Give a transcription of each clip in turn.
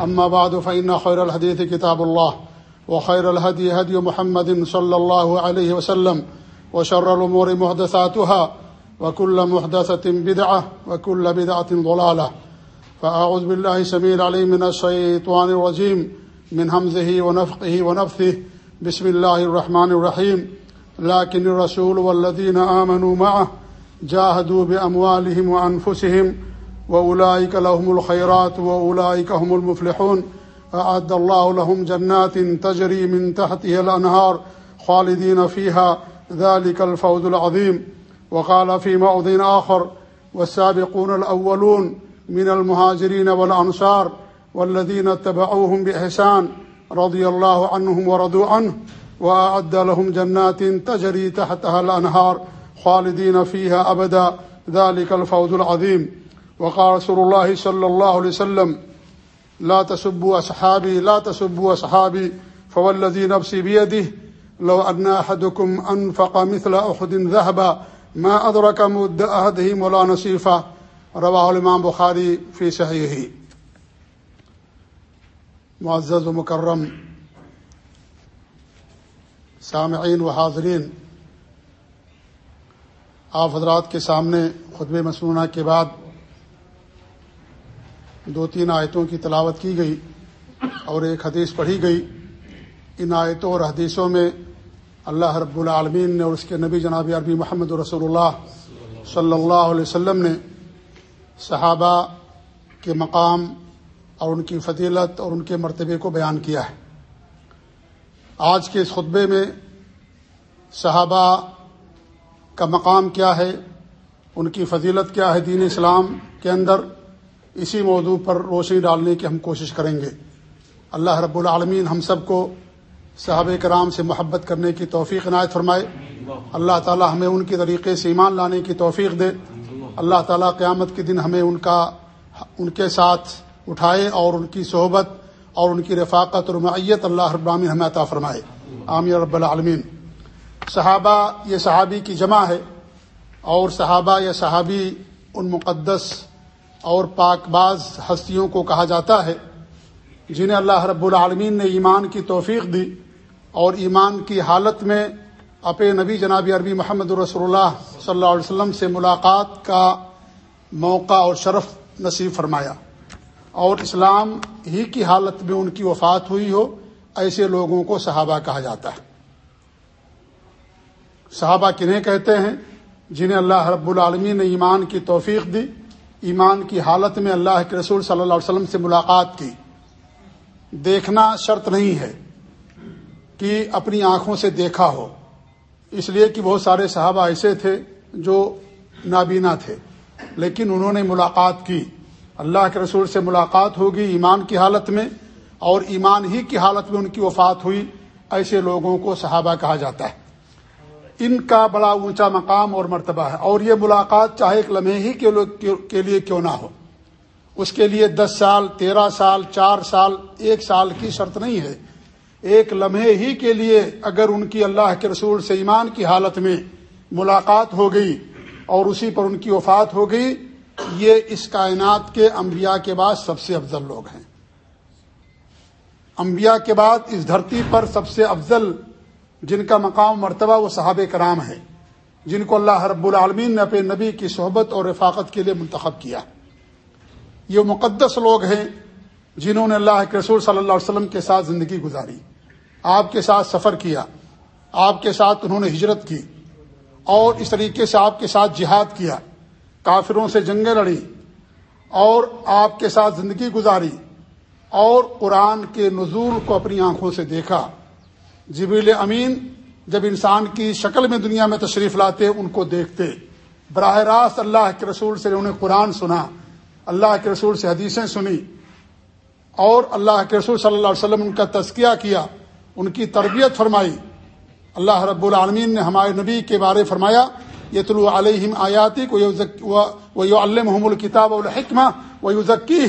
أما بعد، فإن خير الحديث كتاب الله، وخير الهدي هدي محمد صلى الله عليه وسلم، وشر الأمور محدثاتها، وكل محدثة بدعة، وكل بدعة ضلالة. فأعوذ بالله سميع العليم من الشيطان الرجيم، من همزه ونفقه ونفثه. بسم الله الرحمن الرحيم. لكن الرسول والذين آمنوا معه جاهدوا بأموالهم وأنفسهم وأولئك لهم الخيرات وأولئك هم المفلحون أعد الله لهم جنات تجري من تحتها الأنهار خالدين فيها ذلك الفوز العظيم وقال في موضع آخر والسابقون الأولون من المهاجرين والأنصار والذين اتبعوهم بإحسان رضي الله عنهم ورضوا عنه وأعد لهم جنات تجري تحتها الأنهار خالدين فيها أبدا ذلك الفوز العظيم وقال رسول الله صلى الله عليه وسلم، لا تسبوا أصحابي، لا تسبوا أصحابي، فوالذي نفسي بيده، لو أن أحدكم أنفق مثل أحد ذهبا، ما أدرك مد أحدهم ولا نصيفا. رواه الإمام بخاري في صحيحه. معزز و مکرم، سامعین و حاضرین، آپ حضرات کے سامنے خطب مسنونہ کے بعد دو تین آیتوں کی تلاوت کی گئی اور ایک حدیث پڑھی گئی۔ ان آیتوں اور حدیثوں میں اللہ رب العالمین نے اور اس کے نبی جناب عربی محمد رسول اللہ صلی اللہ علیہ وسلم نے صحابہ کے مقام اور ان کی فضیلت اور ان کے مرتبے کو بیان کیا ہے۔ آج کے اس خطبے میں صحابہ کا مقام کیا ہے؟ ان کی فضیلت کیا ہے دین اسلام کے اندر؟ اسی موضوع پر روشنی ڈالنے کی ہم کوشش کریں گے۔ اللہ رب العالمین ہم سب کو صحابہ کرام سے محبت کرنے کی توفیق عنایت فرمائے۔ اللہ تعالی ہمیں ان کے طریقے سے ایمان لانے کی توفیق دے۔ اللہ تعالی قیامت کے دن ہمیں ان کا، ان کے ساتھ اٹھائے اور ان کی صحبت اور ان کی رفاقت اور معیت اللہ رب العالمین ہمیں عطا فرمائے۔ عامر رب العالمین۔ صحابہ یہ صحابی کی جمع ہے اور صحابہ یا صحابی ان مقدس اور پاک باز ہستیوں کو کہا جاتا ہے، جنہیں اللہ رب العالمین نے ایمان کی توفیق دی اور ایمان کی حالت میں اپنے نبی جناب عربی محمد رسول اللہ صلی اللہ علیہ وسلم سے ملاقات کا موقع اور شرف نصیب فرمایا۔ اور اسلام ہی کی حالت میں ان کی وفات ہوئی ہو، ایسے لوگوں کو صحابہ کہا جاتا ہے۔ صحابہ کنہیں کہتے ہیں، جنہیں اللہ رب العالمین نے ایمان کی توفیق دی ایمان کی حالت میں اللہ کے رسول صلی اللہ علیہ وسلم سے ملاقات کی۔ دیکھنا شرط نہیں ہے کہ اپنی آنکھوں سے دیکھا ہو۔ اس لیے کہ بہت سارے صحابہ ایسے تھے جو نابینا تھے۔ لیکن انہوں نے ملاقات کی۔ اللہ کے رسول سے ملاقات ہوگی ایمان کی حالت میں اور ایمان ہی کی حالت میں ان کی وفات ہوئی، ایسے لوگوں کو صحابہ کہا جاتا ہے۔ ان کا بڑا اونچا مقام اور مرتبہ ہے اور یہ ملاقات چاہے ایک لمحے ہی کے لیے کیوں نہ ہو۔ اس کے لیے دس سال، تیرہ سال، چار سال، ایک سال کی شرط نہیں ہے۔ ایک لمحے ہی کے لیے اگر ان کی اللہ کے رسول سے ایمان کی حالت میں ملاقات ہو گئی اور اسی پر ان کی وفات ہو گئی، یہ اس کائنات کے انبیاء کے بعد سب سے افضل لوگ ہیں۔ انبیاء کے بعد اس دھرتی پر سب سے افضل جن کا مقام مرتبہ وہ صحابہ کرام ہے جن کو اللہ رب العالمین نے اپنے نبی کی صحبت اور رفاقت کے لیے منتخب کیا۔ یہ مقدس لوگ ہیں جنہوں نے اللہ کے رسول صلی اللہ علیہ وسلم کے ساتھ زندگی گزاری۔ آپ کے ساتھ سفر کیا، آپ کے ساتھ انہوں نے ہجرت کی اور اس طریقے سے آپ کے ساتھ جہاد کیا۔ کافروں سے جنگیں لڑی اور آپ کے ساتھ زندگی گزاری اور قرآن کے نزول کو اپنی آنکھوں سے دیکھا۔ جبیل امین جب انسان کی شکل میں دنیا میں تشریف لاتے، ان کو دیکھتے۔ براہ راست اللہ کے رسول سے انہوں نے قرآن سنا، اللہ کے رسول سے حدیثیں سنی۔ اور اللہ کے رسول صلی اللہ علیہ وسلم ان کا تذکیہ کیا، ان کی تربیت فرمائی۔ اللہ رب العالمین نے ہمارے نبی کے بارے فرمایا یہ طلوع علیہم آیاتی کو الم الکتاب الحکمہ و یوزکی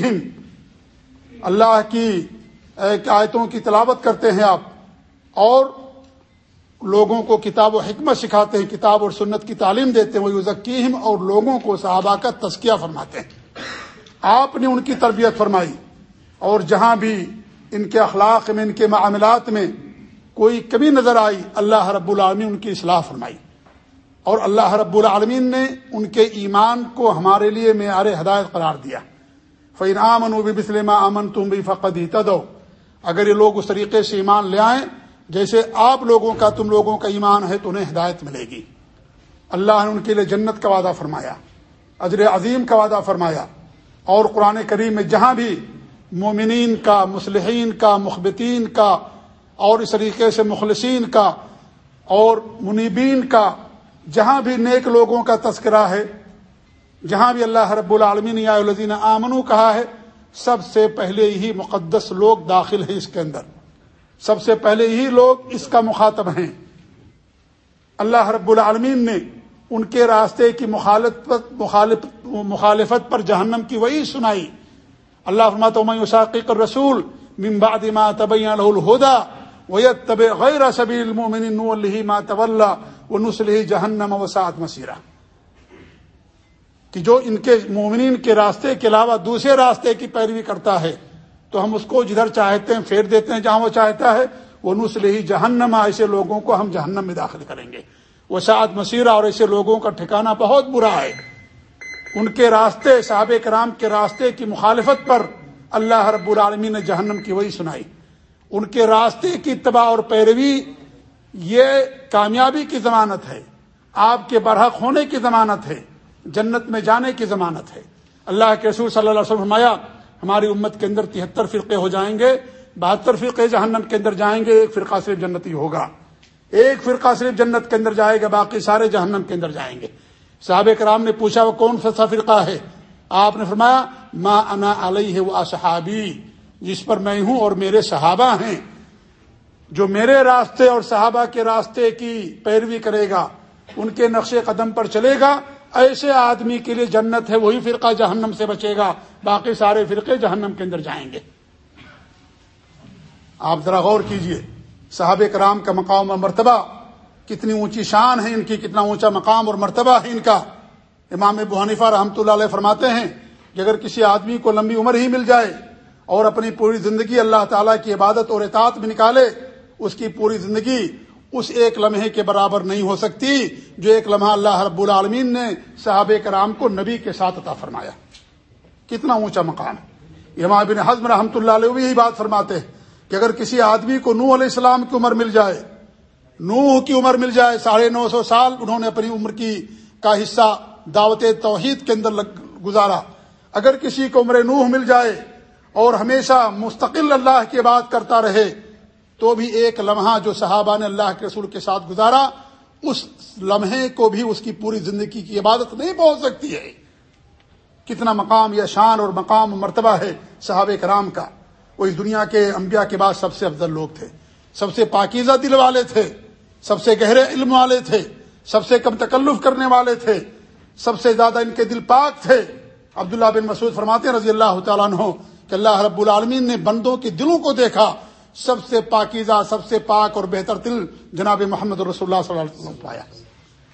اللہ کی آیتوں کی تلاوت کرتے ہیں آپ۔ اور لوگوں کو کتاب و حکمت سکھاتے ہیں، کتاب اور سنت کی تعلیم دیتے ہیں وہ یوزکیم اور لوگوں کو صحابہ کا تذکیہ فرماتے ہیں۔ آپ نے ان کی تربیت فرمائی اور جہاں بھی ان کے اخلاق میں، ان کے معاملات میں کوئی کمی نظر آئی، اللہ رب العالمین ان کی اصلاح فرمائی۔ اور اللہ رب العالمین نے ان کے ایمان کو ہمارے لیے معیار ہدایت قرار دیا۔ فعین امن و بھی بسلم امن تم بھی فقد ہی اگر یہ لوگ اس طریقے سے ایمان لے آئیں جیسے آپ لوگوں کا، تم لوگوں کا ایمان ہے تو انہیں ہدایت ملے گی۔ اللہ نے ان کے لیے جنت کا وعدہ فرمایا، اجر عظیم کا وعدہ فرمایا۔ اور قرآن کریم میں جہاں بھی مومنین کا مسلحین کا، مخبتین کا، اور اس طریقے سے مخلصین کا، اور منیبین کا، جہاں بھی نیک لوگوں کا تذکرہ ہے، جہاں بھی اللہ رب العالمین یا الدین آمنو کہا ہے، سب سے پہلے ہی مقدس لوگ داخل ہیں اس کے اندر۔ سب سے پہلے ہی لوگ اس کا مخاطب ہیں۔ اللہ رب العالمین نے ان کے راستے کی مخالفت مخالفت پر جہنم کی وہی سنائی۔ اللہ فرمات رسول ممبا دما طب الہدا ویت طب غیر سبیل ما طول و نسل جہنم وسعت مسیرہ کہ جو ان کے مومنین کے راستے کے علاوہ دوسرے راستے کی پیروی کرتا ہے۔ تو ہم اس کو جدھر چاہتے ہیں، پھیر دیتے ہیں، جہاں وہ چاہتا ہے، وہ نسل ہی جہنم، ایسے لوگوں کو ہم جہنم میں داخل کریں گے۔ وہ سعد مسیرہ اور ایسے لوگوں کا ٹھکانہ بہت برا ہے۔ ان کے راستے، صحابہ کرام کے راستے کی مخالفت پر اللہ رب العالمین نے جہنم کی وہی سنائی۔ ان کے راستے کی اتباع اور پیروی، یہ کامیابی کی ضمانت ہے۔ آپ کے برحق ہونے کی ضمانت ہے۔ جنت میں جانے کی ضمانت ہے۔ اللہ کے رسول صلی اللہ علیہ وسلم ہماری امت کے اندر تہتر فرقے ہو جائیں گے، بہتر فرقے جہنم کے اندر جائیں گے، ایک فرقہ صرف جنتی ہوگا۔ ایک فرقہ صرف جنت کے اندر جائے گا، باقی سارے جہنم کے اندر جائیں گے۔ صحاب کرام نے پوچھا، وہ کون سا فرقہ ہے؟ آپ نے فرمایا، ما انا علیہ وہ صحابی جس پر میں ہوں اور میرے صحابہ ہیں۔ جو میرے راستے اور صحابہ کے راستے کی پیروی کرے گا، ان کے نقش قدم پر چلے گا ایسے آدمی کے لیے جنت ہے، وہی فرقہ جہنم سے بچے گا، باقی سارے فرقے جہنم کے اندر جائیں گے۔ آپ ذرا غور کیجیے، صحابہ کرام کا مقام اور مرتبہ کتنی اونچی شان ہے ان کی، کتنا اونچا مقام اور مرتبہ ہے ان کا۔ امام ابو حنیفہ رحمۃ اللہ علیہ فرماتے ہیں کہ اگر کسی آدمی کو لمبی عمر ہی مل جائے اور اپنی پوری زندگی اللہ تعالیٰ کی عبادت اور اطاعت میں نکالے، اس کی پوری زندگی اس ایک لمحے کے برابر نہیں ہو سکتی جو ایک لمحہ اللہ رب العالمین نے صحابہ کرام کو نبی کے ساتھ عطا فرمایا۔ کتنا اونچا مقام۔ امام بن حزم رحمۃ اللہ علیہ بھی یہی بات فرماتے ہیں کہ اگر کسی آدمی کو نوح علیہ السلام کی عمر مل جائے، نوح کی عمر مل جائے، ساڑھے نو سو سال انہوں نے اپنی عمر کی کا حصہ دعوت توحید کے اندر گزارا۔ اگر کسی کو عمر نوح مل جائے اور ہمیشہ مستقل اللہ کی بات کرتا رہے تو بھی ایک لمحہ جو صحابہ نے اللہ کے رسول کے ساتھ گزارا، اس لمحے کو بھی اس کی پوری زندگی کی عبادت نہیں پہنچ سکتی ہے۔ کتنا مقام یا شان اور مقام مرتبہ ہے صحابہ کرام کا۔ وہ اس دنیا کے انبیاء کے بعد سب سے افضل لوگ تھے۔ سب سے پاکیزہ دل والے تھے۔ سب سے گہرے علم والے تھے۔ سب سے کم تکلف کرنے والے تھے۔ سب سے زیادہ ان کے دل پاک تھے۔ عبداللہ بن مسعود فرماتے رضی اللہ تعالیٰ عنہ کہ اللہ رب العالمین نے بندوں کے دلوں کو دیکھا۔ سب سے پاکیزہ، سب سے پاک اور بہتر دل جناب محمد رسول اللہ صلی اللہ علیہ وسلم پایا۔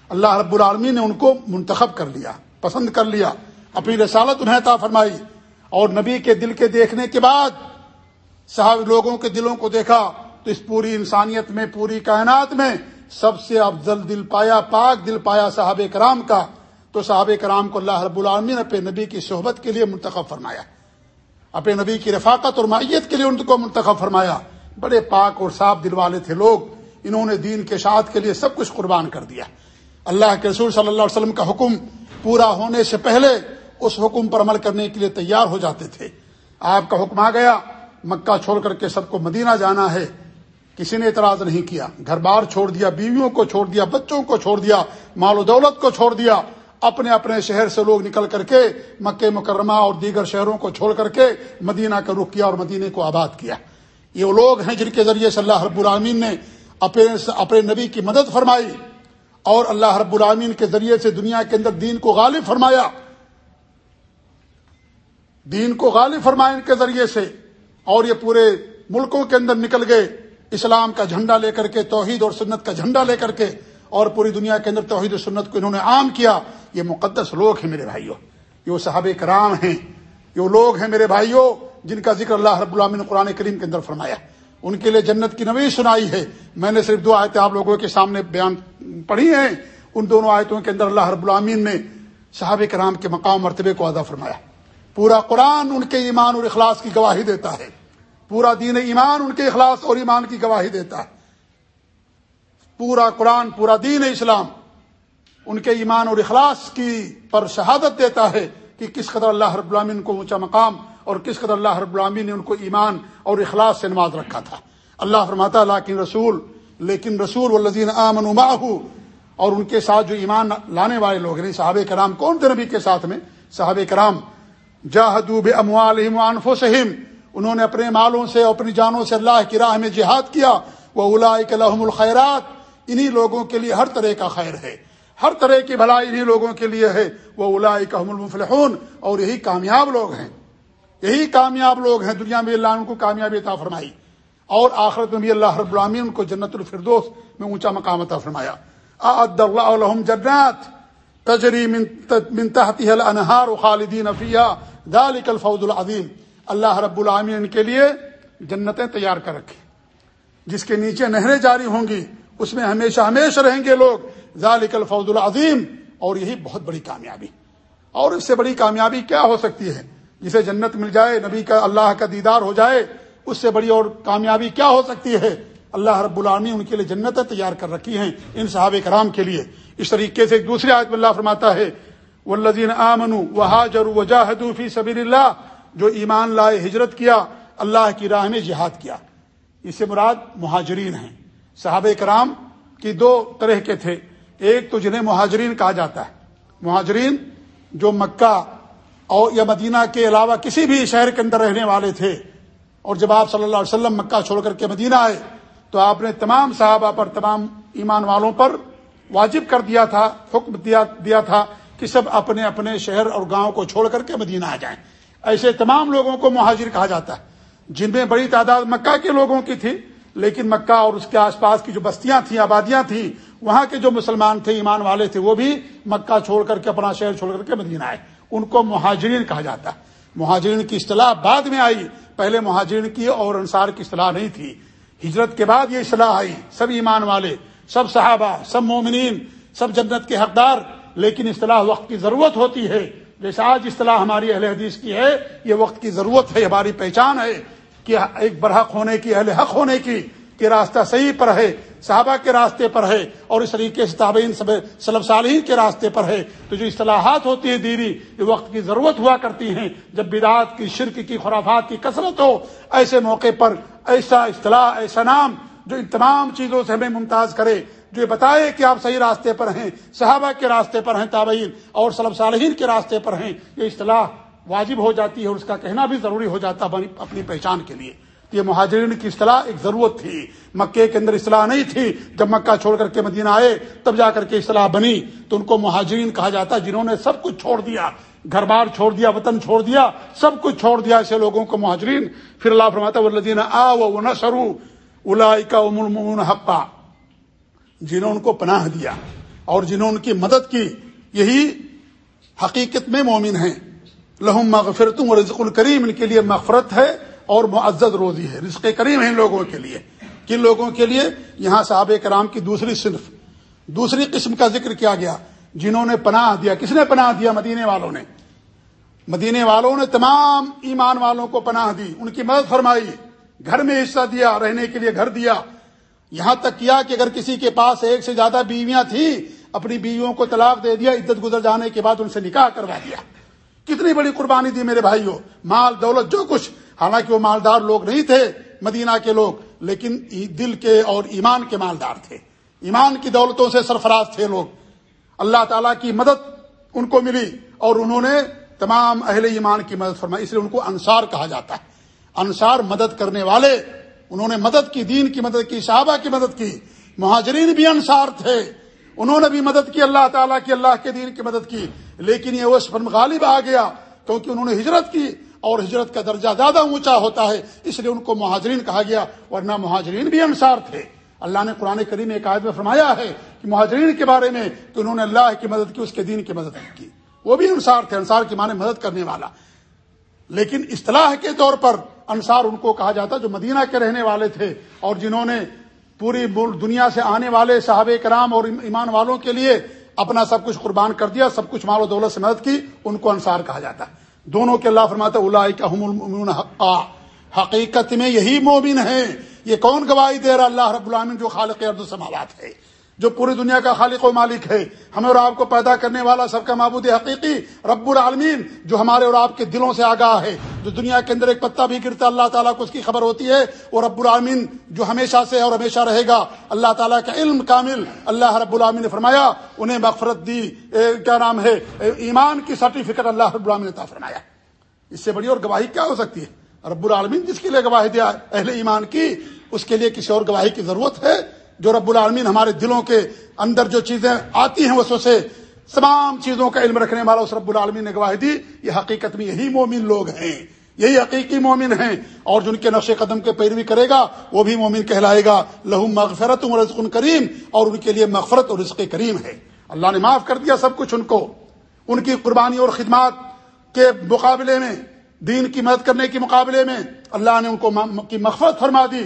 اللہ رب العالمین نے ان کو منتخب کر لیا، پسند کر لیا، اپنی رسالت انہیں عطا فرمائی۔ اور نبی کے دل کے دیکھنے کے بعد صاحب لوگوں کے دلوں کو دیکھا تو اس پوری انسانیت میں، پوری کائنات میں سب سے افضل دل پایا، پاک دل پایا صحاب کرام کا۔ تو صحاب کرام کو اللہ رب العالمین اپنے نبی کی صحبت کے لیے منتخب فرمایا۔ اپنے نبی کی رفاقت اور معیت کے لیے ان کو منتخب فرمایا۔ بڑے پاک اور صاف دل والے تھے لوگ، انہوں نے دین کے شاعت کے لیے سب کچھ قربان کر دیا۔ اللہ کے رسول صلی اللہ علیہ وسلم کا حکم پورا ہونے سے پہلے اس حکم پر عمل کرنے کے لیے تیار ہو جاتے تھے۔ آپ کا حکم آ گیا، مکہ چھوڑ کر کے سب کو مدینہ جانا ہے۔ کسی نے اعتراض نہیں کیا، گھر بار چھوڑ دیا، بیویوں کو چھوڑ دیا، بچوں کو چھوڑ دیا، مال و دولت کو چھوڑ دیا۔ اپنے اپنے شہر سے لوگ نکل کر کے مکہ مکرمہ اور دیگر شہروں کو چھوڑ کر کے مدینہ کا رخ کیا اور مدینے کو آباد کیا۔ یہ وہ لوگ ہیں جن کے ذریعے سے اللہ رب العامین نے اپنے اپنے نبی کی مدد فرمائی اور اللہ رب العامین کے ذریعے سے دنیا کے اندر دین کو غالب فرمایا۔ دین کو غالب فرمایا ان کے ذریعے سے اور یہ پورے ملکوں کے اندر نکل گئے۔ اسلام کا جھنڈا لے کر کے، توحید اور سنت کا جھنڈا لے کر کے اور پوری دنیا کے اندر توحید و سنت کو انہوں نے عام کیا۔ یہ مقدس لوگ ہیں میرے بھائیوں یہ وہ صحابہ کرام ہیں، یہ لوگ ہیں میرے بھائیوں جن کا ذکر اللہ رب العالمین نے قرآن کریم کے اندر فرمایا ان کے لیے جنت کی نوی سنائی ہے۔ میں نے صرف دو آیتیں آپ لوگوں کے سامنے بیان پڑھی ہیں۔ ان دونوں آیتوں کے اندر اللہ رب العامین نے صحابہ کرام کے مقام مرتبے کو ادا فرمایا۔ پورا قرآن ان کے ایمان اور اخلاص کی گواہی دیتا ہے۔ پورا دین ایمان ان کے اخلاص اور ایمان کی گواہی دیتا ہے۔ پورا قرآن، پورا دین اسلام ان کے ایمان اور اخلاص کی پر شہادت دیتا ہے کہ کس قدر اللہ رب العالمین کو اونچا مقام اور کس قدر اللہ رب العالمین نے ان کو ایمان اور اخلاص سے نواز رکھا تھا۔ اللہ فرماتا لیکن رسول لیکن رسول والذین آمنوا معه اور ان کے ساتھ جو ایمان لانے والے لوگ ہیں، صحابہ کرام، کون تھے نبی کے ساتھ میں؟ صحابہ کرام، جاہدوا باموالہم وانفسہم انہوں نے اپنے مالوں سے، اپنی جانوں سے اللہ کی راہ میں جہاد کیا۔ وہ اولائک لهم الخیرات انہی لوگوں کے لیے ہر طرح کا خیر ہے۔ ہر طرح کی بھلائی انہی لوگوں کے لیے ہے۔ وہ اولائک هم المفلحون اور یہی کامیاب لوگ ہیں۔ یہی کامیاب لوگ ہیں دنیا میں اللہ ان کو کامیابی عطا فرمائی اور آخرت میں بھی اللہ رب العالمین ان کو جنت الفردوس میں اونچا مقام عطا فرمایا۔ اعد اللہ جنات تجری من تحتها خالدین فیها ذلك الفوز العظیم۔ اللہ رب العالمین کے لیے جنتیں تیار کر رکھی جس کے نیچے نہریں جاری ہوں گی، اس میں ہمیشہ ہمیشہ رہیں گے لوگ۔ ذالک الفوز العظیم۔ اور یہی بہت بڑی کامیابی۔ اور اس سے بڑی کامیابی کیا ہو سکتی ہے؟ جسے جنت مل جائے، نبی کا، اللہ کا دیدار ہو جائے، اس سے بڑی اور کامیابی کیا ہو سکتی ہے؟ اللہ رب العالمین ان کے لیے جنتیں تیار کر رکھی ہیں ان صحابہ کرام کے لیے۔ اس طریقے سے ایک دوسری آیت میں اللہ فرماتا ہے والذین آمنوا وهاجروا وجاهدوا فی سبیل اللہ جو ایمان لائے، ہجرت کیا، اللہ کی راہ میں جہاد کیا۔ اس سے مراد مہاجرین ہیں۔ صحابہ کرام کی دو طرح کے تھے۔ ایک تو جنہیں مہاجرین کہا جاتا ہے۔ مہاجرین جو مکہ اور یا مدینہ کے علاوہ کسی بھی شہر کے اندر رہنے والے تھے۔ اور جب آپ صلی اللہ علیہ وسلم مکہ چھوڑ کر کے مدینہ آئے، تو آپ نے تمام صحابہ پر، تمام ایمان والوں پر واجب کر دیا تھا، حکم دیا دیا تھا کہ سب اپنے اپنے شہر اور گاؤں کو چھوڑ کر کے مدینہ آ جائیں۔ ایسے تمام لوگوں کو مہاجر کہا جاتا ہے، جن میں بڑی تعداد مکہ کے لوگوں کی تھی، لیکن مکہ اور اس کے آس پاس کی جو بستیاں تھیں، آبادیاں تھیں، وہاں کے جو مسلمان تھے، ایمان والے تھے، وہ بھی مکہ چھوڑ کر کے، اپنا شہر چھوڑ کر کے مدینہ آئے۔ ان کو مہاجرین کہا جاتا ہے۔ مہاجرین کی اصطلاح بعد میں آئی۔ پہلے مہاجرین کی اور انصار کی اصطلاح نہیں تھی۔ ہجرت کے بعد یہ اصطلاح آئی۔ سب ایمان والے، سب صحابہ، سب مومنین، سب جنت کے حقدار۔ لیکن اصطلاح وقت کی ضرورت ہوتی ہے۔ جیسے آج اصطلاح ہماری اہل حدیث کی ہے، یہ وقت کی ضرورت ہے، ہماری پہچان ہے کہ ایک برحق ہونے کی، اہل حق ہونے کی۔ کہ راستہ صحیح پر ہے، صحابہ کے راستے پر ہے اور اس طریقے سے تابعین صلب صالحین کے راستے پر ہے۔ تو جو اصطلاحات ہوتی ہیں دینی، یہ وقت کی ضرورت ہوا کرتی ہیں۔ جب بدعات کی، شرک کی، خرافات کی کثرت ہو، ایسے موقع پر ایسا اصطلاح، ایسا نام جو ان تمام چیزوں سے ہمیں ممتاز کرے، جو یہ بتائے کہ آپ صحیح راستے پر ہیں، صحابہ کے راستے پر ہیں تابعین اور صلب صالحین کے راستے پر ہیں، یہ اصطلاح واجب ہو جاتی ہے اور اس کا کہنا بھی ضروری ہو جاتا اپنی پہچان کے لیے۔ یہ مہاجرین کی اصطلاح ایک ضرورت تھی۔ مکے کے اندر اصطلاح نہیں تھی۔ جب مکہ چھوڑ کر کے مدینہ آئے، تب جا کر کے اصطلاح بنی۔ تو ان کو مہاجرین کہا جاتا، جنہوں نے سب کچھ چھوڑ دیا، گھر بار چھوڑ دیا، وطن چھوڑ دیا، سب کچھ چھوڑ دیا ایسے لوگوں کو مہاجرین۔ پھر اللہ فرماتا والذین آ وہ نہ سرو الا حقا جنہوں ان کو پناہ دیا اور جنہوں ان کی مدد کی، یہی حقیقت میں مومن ہیں۔ لہم مغفرتم اور رزق الکریم ان کے لیے مغفرت ہے۔ اور معزز روزی ہے، رزق کریم ہے ان لوگوں کے لیے۔ کن لوگوں کے لیے؟ یہاں صحاب کرام کی دوسری صنف۔ دوسری قسم کا ذکر کیا گیا، جنہوں نے پناہ دیا۔ کس نے پناہ دیا؟ مدینے والوں نے۔ مدینے والوں نے تمام ایمان والوں کو پناہ دی، ان کی مدد فرمائی، گھر میں حصہ دیا، رہنے کے لیے گھر دیا۔ یہاں تک کیا کہ اگر کسی کے پاس ایک سے زیادہ بیویاں تھیں، اپنی بیویوں کو طلاق دے دیا عزت گزر جانے کے بعد ان سے نکاح کروا دیا۔ کتنی بڑی قربانی دی میرے بھائیوں، مال، دولت، جو کچھ۔ حالانکہ وہ مالدار لوگ نہیں تھے، مدینہ کے لوگ، لیکن دل کے اور ایمان کے مالدار تھے۔ ایمان کی دولتوں سے سرفراز تھے لوگ۔ اللہ تعالیٰ کی مدد ان کو ملی اور انہوں نے تمام اہل ایمان کی مدد فرمائی، اس لیے ان کو انصار کہا جاتا ہے۔ انصار مدد کرنے والے، انہوں نے مدد کی، دین کی مدد کی، صحابہ کی مدد کی، مہاجرین بھی انصار تھے۔ انہوں نے بھی مدد کی، اللہ تعالیٰ کی، اللہ کے دین کی مدد کی۔ لیکن یہ اس پر غالب آ گیا، کیونکہ انہوں نے ہجرت کی۔ اور ہجرت کا درجہ زیادہ اونچا ہوتا ہے، اس لیے ان کو مہاجرین کہا گیا، ورنہ مہاجرین بھی انصار تھے۔ اللہ نے قرآن کریم ایک عائد میں فرمایا ہے کہ مہاجرین کے بارے میں کہ انہوں نے اللہ کی مدد کی، اس کے دین کی مدد کی۔ وہ بھی انصار تھے، انصار کی معنی مدد کرنے والا۔ لیکن اصطلاح کے طور پر انصار ان کو کہا جاتا جو مدینہ کے رہنے والے تھے اور جنہوں نے پوری دنیا سے آنے والے صحابہ کرام اور ایمان والوں کے لیے اپنا سب کچھ قربان کر دیا، سب کچھ مال و دولت سے مدد کی، ان کو انصار کہا جاتا۔ ہے دونوں کے اللہ فرماتا اللہ حقا۔ حقیقت میں یہی مومن ہے یہ کون گواہی دے رہا اللہ رب العالمین جو خالق ارد سماوات ہے۔ جو پوری دنیا کا خالق و مالک ہے۔ ہمیں اور آپ کو پیدا کرنے والا سب کا معبود حقیقی رب العالمین جو ہمارے اور آپ کے دلوں سے آگاہ ہے۔ جو دنیا کے اندر ایک پتا بھی گرتا اللہ تعالیٰ کو اس کی خبر ہوتی ہے۔ وہ رب العالمین جو ہمیشہ سے اور ہمیشہ رہے گا۔ اللہ تعالیٰ کا علم کامل اللہ رب العالمین نے فرمایا۔ انہیں مغفرت دی کیا نام ہے؟ ایمان کی سرٹیفکیٹ اللہ رب العالمین نے فرمایا۔ اس سے بڑی اور گواہی کیا ہو سکتی ہے؟ رب العالمین جس کے لیے گواہی دیا اہل ایمان کی، اس کے لیے کسی اور گواہی کی ضرورت ہے۔ جو رب العالمین ہمارے دلوں کے اندر جو چیزیں آتی ہیں وہ سے تمام چیزوں کا علم رکھنے والا اس رب العالمین نے گواہی دی، یہ حقیقت میں یہی مومن لوگ ہیں، یہی حقیقی مومن ہیں۔ اور جن کے نقش قدم کے پیروی کرے گا، وہ بھی مومن کہلائے گا۔ لہو مغفرت رزق کریم، اور ان کے لیے مغفرت اور رزق کریم ہے۔ اللہ نے معاف کر دیا سب کچھ ان کو۔ ان کی قربانی اور خدمات کے مقابلے میں، دین کی مدد کرنے کے مقابلے میں، اللہ نے ان کو کی مغفرت فرما دی۔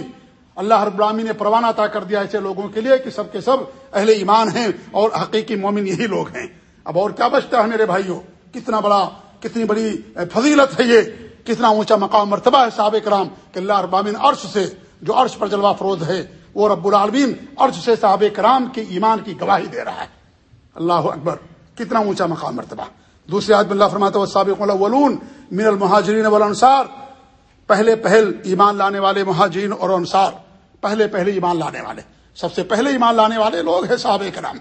اللہ رب العالمین نے پروانہ عطا کر دیا ایسے لوگوں کے لیے کہ سب کے سب اہل ایمان ہیں اور حقیقی مومن یہی لوگ ہیں۔ اب اور کیا بچتا ہے میرے بھائیوں؟ کتنا بڑا، کتنی بڑی فضیلت ہے یہ، کتنا اونچا مقام، مرتبہ ہے صحابہ کرام کہ اللہ رب عرش سے، جو عرش پر جلوہ فروز ہے، وہ رب العالمین عرش سے صحابہ کرام کے ایمان کی گواہی دے رہا ہے۔ اللہ اکبر، کتنا اونچا مقام، مرتبہ۔ دوسرے آدمی اللہ فرماتا سابق ولون من المہاجرین والانصار پہلے پہل ایمان لانے والے مہاجرین اور انصار۔ پہلے پہلے ایمان لانے والے۔ سب سے پہلے ایمان لانے والے لوگ ہیں صحابہ کرام۔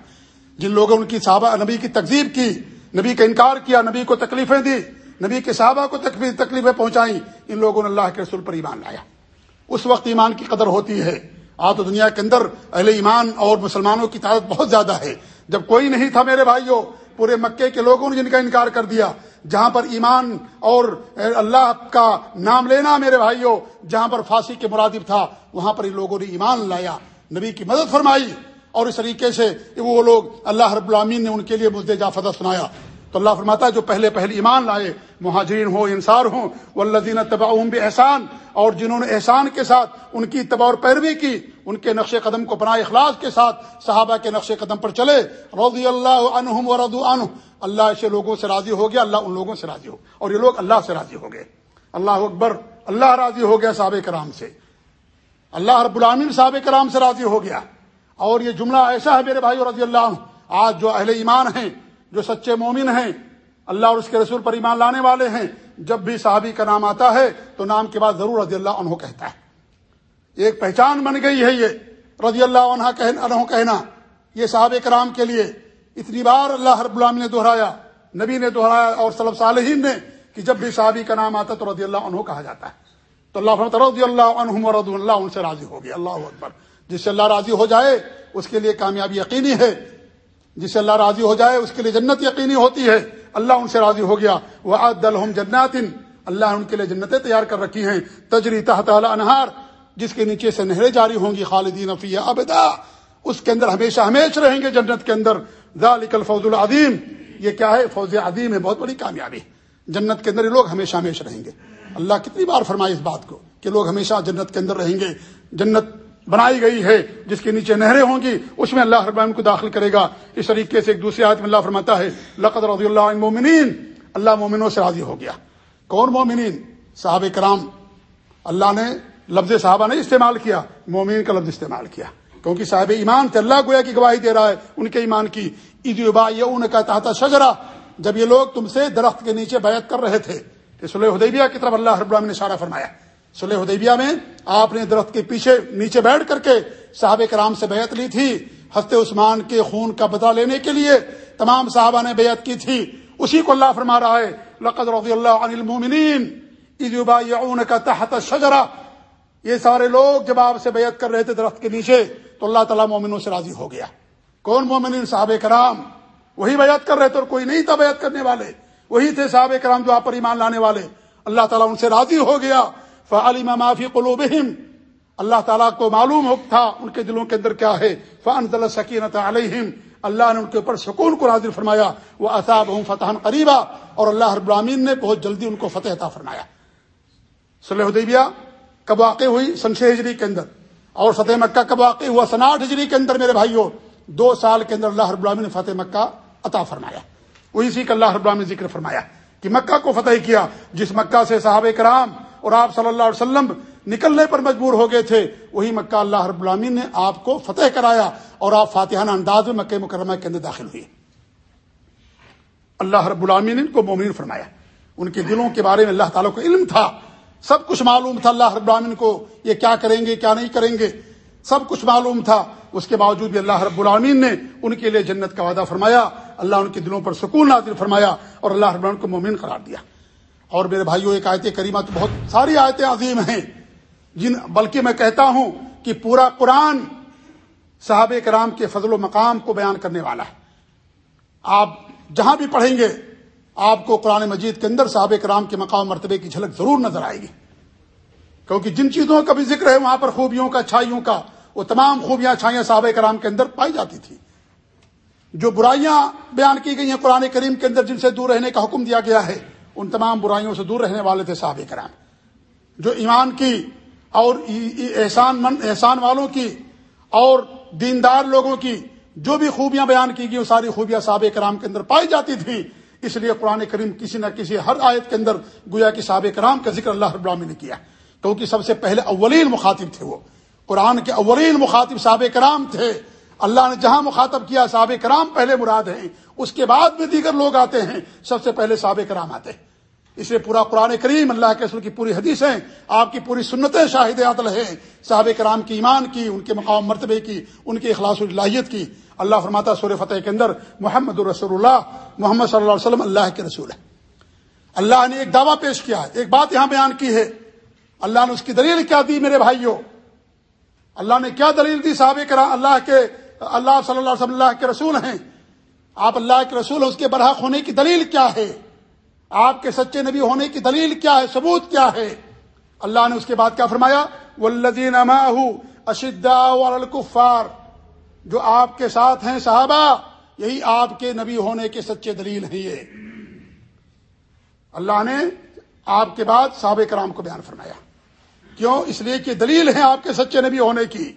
جن لوگوں ان کی صحابہ، نبی کی تقزیب کی، نبی کا انکار کیا، نبی کو تکلیفیں دی نبی کے صحابہ کو تکلیفیں پہنچائیں، ان لوگوں نے اللہ کے رسول پر ایمان لایا۔ اس وقت ایمان کی قدر ہوتی ہے۔ آج تو دنیا کے اندر اہل ایمان اور مسلمانوں کی تعداد بہت زیادہ ہے۔ جب کوئی نہیں تھا میرے بھائیوں پورے مکے کے لوگوں نے جن کا انکار کر دیا، جہاں پر ایمان اور اللہ کا نام لینا میرے بھائیوں جہاں پر پھانسی کے مرادب تھا، وہاں پر ان لوگوں نے ایمان لایا۔ نبی کی مدد فرمائی اور اس طریقے سے وہ لوگ اللہ رب العامین نے ان کے لیے مجھے جافدہ سنایا۔ تو اللہ فرماتا ہے، جو پہلے پہلے ایمان لائے، مہاجرین ہو انصار ہوں وہ اللہ دین بھی احسان اور جنہوں نے احسان کے ساتھ ان کی تباہ اور پیروی کی، ان کے نقش قدم کو بنا اخلاص کے ساتھ صحابہ کے نقش قدم پر چلے۔ رضی اللہ عنہم و ردو عنہ۔ اللہ ایسے لوگوں سے راضی ہو گیا، اللہ ان لوگوں سے راضی ہو۔ اور یہ لوگ اللہ سے راضی ہو گئے۔ اللہ اکبر، اللہ راضی ہو گیا صحابہ کرام سے۔ اللہ رب العامن صحابہ کرام سے راضی ہو گیا۔ اور یہ جملہ ایسا ہے میرے بھائی رضی اللہ عنہ، آج جو اہل ایمان ہیں جو سچے مومن ہیں، اللہ اور اس کے رسول پر ایمان لانے والے ہیں، جب بھی صحابی کا نام آتا ہے تو نام کے بعد ضرور رضی اللہ عنہ کہتا ہے۔ ایک پہچان بن گئی ہے یہ، رضی اللہ عنہ کہنا کہنا۔ یہ صحابہ کرام کے لیے اتنی بار اللہ رب العالمین نے دہرایا، نبی نے دہرایا اور صلب صالحین نے کہ جب بھی صحابی کا نام آتا تو رضی اللہ عنہ کہا جاتا ہے۔ تو اللہ رضی اللہ عنہ رضو اللہ ان سے راضی ہو گیا، اللہ اکبر۔ جس سے اللہ راضی ہو جائے، اس کے لیے کامیابی یقینی ہے۔ جس سے اللہ راضی ہو جائے، اس کے لیے جنت یقینی ہوتی ہے۔ اللہ ان سے راضی ہو گیا۔ وہ الحم جنات۔ اللہ ان کے لیے جنتیں تیار کر رکھی ہیں۔ تجری تحت انہار جس کے نیچے سے نہریں جاری ہوں گی۔ خالدین فیہ ابدا۔ اس کے اندر ہمیشہ ہمیشہ رہیں گے جنت کے اندر۔ ذالک الفوز العظیم یہ کیا ہے؟ فوز عظیم ہے۔ بہت بڑی کامیابی۔ جنت کے اندر یہ لوگ ہمیشہ ہمیشہ رہیں گے۔ اللہ کتنی بار فرمائے اس بات کو کہ لوگ ہمیشہ جنت کے اندر رہیں گے۔ جنت بنائی گئی ہے، جس کے نیچے نہریں ہوں گی، اس میں اللہ رب کو داخل کرے گا۔ اس طریقے سے ایک دوسری آیت میں اللہ فرماتا ہے، لقد رضی اللہ مومنین اللہ مومنوں سے راضی ہو گیا۔ کون مومنین؟ صحابہ کرام۔ اللہ نے لفظ صحابہ نے استعمال کیا مومن کا لفظ استعمال کیا۔ کیونکہ صاحب ایمان تھے اللہ گویا کی گواہی دے رہا ہے، ان کے ایمان کی۔ عیدبا یہ ان کا تحت شجرا جب یہ لوگ تم سے درخت کے نیچے بیعت کر رہے تھے کہ سلح حدیبیہ کی طرف اللہ رب نے اشارہ فرمایا۔ سلح حدیبیہ میں آپ نے درخت کے پیچھے نیچے بیٹھ کر کے صحابہ کرام سے بیعت لی تھی ہفتے عثمان کے خون کا بدلہ لینے کے لیے تمام صحابہ نے بیعت کی تھی۔ اسی کو اللہ فرما رہا ہے، لقد رضی اللہ عن المؤمنین کا تحت شجرا یہ سارے لوگ جب آپ سے بیعت کر رہے تھے درخت کے نیچے، تو اللہ تعالیٰ مومنوں سے راضی ہو گیا۔ کون مومنین؟ صحابہ کرام۔ وہی بیعت کر رہے تھے اور کوئی نہیں تھا بیعت کرنے والے۔ وہی تھے صحابہ کرام جو آپ پر ایمان لانے والے۔ اللہ تعالیٰ ان سے راضی ہو گیا۔ فعلم معافی قلوبہم اللہ تعالیٰ کو معلوم تھا ان کے دلوں کے اندر کیا ہے۔ فن سکینت علیہم اللہ نے ان کے اوپر سکون کو نازل فرمایا۔ وہ اصاب ہوں فتح قریبا اور اللہ رب العالمین نے بہت جلدی ان کو فتح عطا فرمایا۔ صلی حدیبیہ کب واقع ہوئی؟ سنشے ہجری کے اندر۔ اور فتح مکہ کب واقع ہوا؟ سناٹھ ہجری کے اندر میرے بھائیوں دو سال کے اندر اللہ رب العالمین نے فتح مکہ عطا فرمایا۔ وہی سی کا اللہ رب العالمین نے ذکر فرمایا کہ مکہ کو فتح کیا، جس مکہ سے صحابہ کرام اور آپ صلی اللہ علیہ وسلم نکلنے پر مجبور ہو گئے تھے۔ وہی مکہ اللہ رب العالمین نے آپ کو فتح کرایا اور آپ فاتحانہ انداز میں مکہ مکرمہ کے اندر داخل ہوئے۔ اللہ رب العالمین نے ان کو مومن فرمایا۔ ان کے دلوں کے بارے میں اللہ تعالیٰ کو علم تھا۔ سب کچھ معلوم تھا اللہ رب العالمین کو۔ یہ کیا کریں گے، کیا نہیں کریں گے؟ سب کچھ معلوم تھا۔ اس کے باوجود بھی اللہ رب العالمین نے ان کے لیے جنت کا وعدہ فرمایا۔ اللہ ان کے دلوں پر سکون نازل فرمایا اور اللہ رب العالمین کو مومن قرار دیا۔ اور میرے بھائیوں، ایک آیت کریمہ تو بہت ساری آیتیں عظیم ہیں، جن بلکہ میں کہتا ہوں کہ پورا قرآن صحابہ کرام کے فضل و مقام کو بیان کرنے والا ہے۔ آپ جہاں بھی پڑھیں گے، آپ کو قرآن مجید کے اندر صحابہ کرام کے مقام مرتبے کی جھلک ضرور نظر آئے گی۔ کیونکہ جن چیزوں کا بھی ذکر ہے، وہاں پر خوبیوں کا، اچھائیوں کا، وہ تمام خوبیاں، اچھائیاں صحابہ کرام کے اندر پائی جاتی تھی۔ جو برائیاں بیان کی گئی ہیں قرآن کریم کے اندر، جن سے دور رہنے کا حکم دیا گیا ہے ان تمام برائیوں سے دور رہنے والے تھے صحابہ کرام۔ جو ایمان کی اور احسان من احسان والوں کی اور دیندار لوگوں کی جو بھی خوبیاں بیان کی گئی، وہ ساری خوبیاں صحابہ کرام کے اندر پائی جاتی تھیں۔ اس لیے قرآن کریم کسی نہ کسی ہر آیت کے اندر گویا کہ صحابہ کرام کا ذکر اللہ رب نے کیا۔ کیونکہ سب سے پہلے اولین مخاطب تھے وہ۔ قرآن کے اولین مخاطب صحابہ کرام تھے۔ اللہ نے جہاں مخاطب کیا، صحابہ کرام پہلے مراد ہیں۔ اس کے بعد بھی دیگر لوگ آتے ہیں، سب سے پہلے صحابہ کرام آتے ہیں۔ اس لیے پورا قرآن کریم اللہ کے رسول کی پوری حدیثیں، آپ کی پوری سنتیں شاہد عدل ہے صحاب کرام کی ایمان کی، ان کے مقام مرتبے کی، ان کی اخلاص الہیت کی۔ اللہ فرماتا سور فتح کے اندر، محمد الرسول اللہ، محمد صلی اللہ علیہ وسلم اللہ کے رسول ہے اللہ نے ایک دعویٰ پیش کیا ایک بات یہاں بیان کی ہے۔ اللہ نے اس کی دلیل کیا دی میرے بھائیوں؟ اللہ نے کیا دلیل دی صحابہ کرام اللہ کے، اللہ صلی اللہ علیہ وسلم اللہ کے رسول ہیں؟ آپ اللہ کے رسول ہیں، اس کے برحق ہونے کی دلیل کیا ہے؟ آپ کے سچے نبی ہونے کی دلیل کیا ہے؟ ثبوت کیا ہے؟ اللہ نے اس کے بعد کیا فرمایا؟ ولدین اشدا الکفار جو آپ کے ساتھ ہیں صحابہ، یہی آپ کے نبی ہونے کے سچے دلیل ہیں یہ۔ اللہ نے آپ کے بعد صحابہ کرام کو بیان فرمایا۔ کیوں؟ اس لیے کہ دلیل ہیں آپ کے سچے نبی ہونے کی۔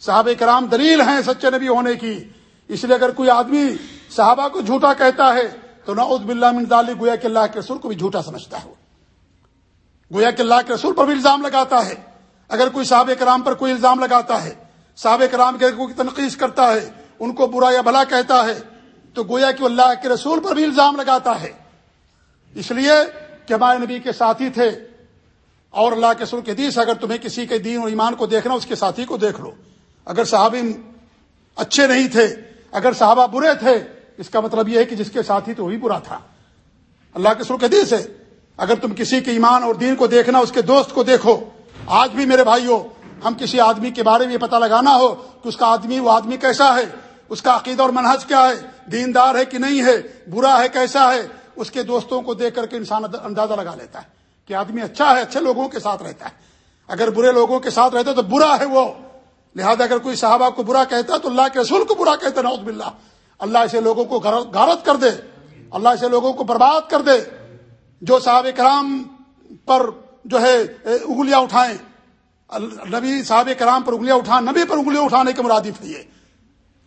صحابہ کرام دلیل ہیں سچے نبی ہونے کی۔ اس لیے اگر کوئی آدمی صحابہ کو جھوٹا کہتا ہے تو نعوذ باللہ من ذالک، گویا کہ اللہ کے رسول کو بھی جھوٹا سمجھتا ہے گویا کہ اللہ کے رسول پر بھی الزام لگاتا ہے۔ اگر کوئی صحابہ کرام پر کوئی الزام لگاتا ہے، صحابہ کرام کے کوئی تنقید کرتا ہے، ان کو برا یا بھلا کہتا ہے، تو گویا کہ اللہ کے رسول پر بھی الزام لگاتا ہے۔ اس لیے کہ ہمارے نبی کے ساتھی تھے۔ اور اللہ کے رسول کے حدیث، اگر تمہیں کسی کے دین اور ایمان کو دیکھنا، اس کے ساتھی کو دیکھ لو۔ اگر صحابی اچھے نہیں تھے، اگر صحابہ برے تھے اس کا مطلب یہ ہے کہ جس کے ساتھ ہی تو وہی برا تھا۔ اللہ کے سر حدیث ہے اگر تم کسی کے ایمان اور دین کو دیکھنا، اس کے دوست کو دیکھو، آج بھی میرے بھائیوں، ہم کسی آدمی کے بارے میں یہ پتا لگانا ہو کہ اس کا آدمی، وہ آدمی کیسا ہے، اس کا عقید اور منہج کیا ہے، دیندار ہے کہ نہیں ہے، برا ہے کیسا ہے، اس کے دوستوں کو دیکھ کر کے انسان اندازہ لگا لیتا ہے کہ آدمی اچھا ہے، اچھے لوگوں کے ساتھ رہتا ہے۔ اگر برے لوگوں کے ساتھ رہتا ہے تو برا ہے وہ۔ لہذا اگر کوئی صحابہ کو برا کہتا ہے تو اللہ کے رسول کو برا کہتا ہے نوز باللہ۔ اللہ ایسے لوگوں کو غارت کر دے، اللہ ایسے لوگوں کو برباد کر دے، جو صحاب کرام پر جو ہے انگلیاں اٹھائیں۔ نبی صحاب کرام پر انگلیاں اٹھائیں نبی پر انگلیاں اٹھانے کے مرادف لیے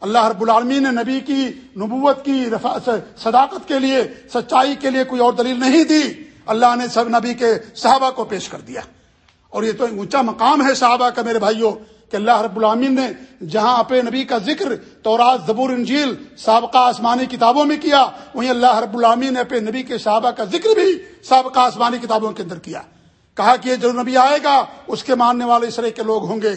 اللہ رب العالمین نے نبی کی نبوت کی صداقت کے لیے، سچائی کے لیے کوئی اور دلیل نہیں دی۔ اللہ نے سب نبی کے صحابہ کو پیش کر دیا۔ اور یہ تو اونچا مقام ہے صحابہ کا میرے بھائیوں، کہ اللہ رب العامین نے جہاں اپنے نبی کا ذکر تورات، زبور، انجیل سابقہ آسمانی کتابوں میں کیا۔ وہیں اللہ رب العامین نے اپنے نبی کے صحابہ کا ذکر بھی سابقہ آسمانی کتابوں کے اندر کیا۔ کہا کہ یہ جو نبی آئے گا، اس کے ماننے والے اس طرح کے لوگ ہوں گے۔